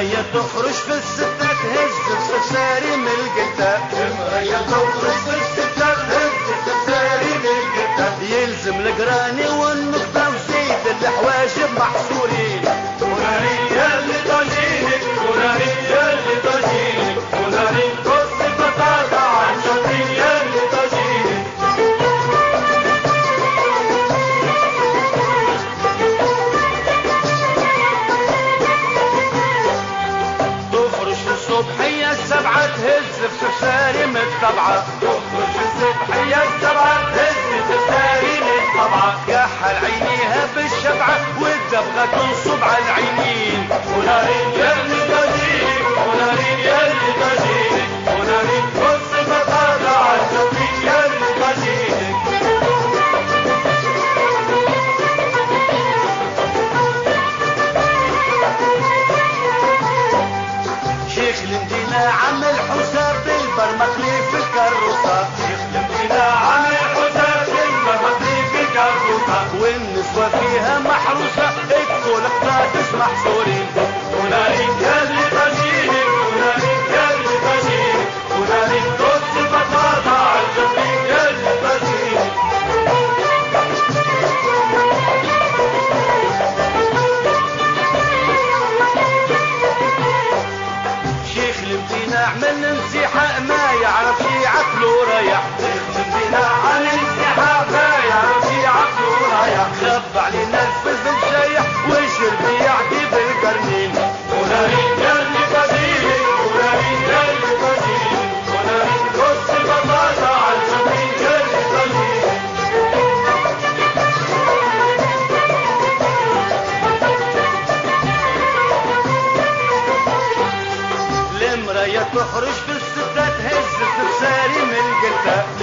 تخرج في الستة تهز السفساري من القلتة المرية تخرج في الستة الصبحية السبعة تهز في سفساري من الطبعة الصبحية السبعة تهز من الطبعة كحل عينيها بالشبعة والدبغة تنصب عامل حساب البرمخلي في الكروسة. يخدم عامل حساب البرمخلي في الكروسة. والنسوة فيها محروسة الكل اقتادس محصورين هنالك تخرج بالستة تهز تساري من قلتها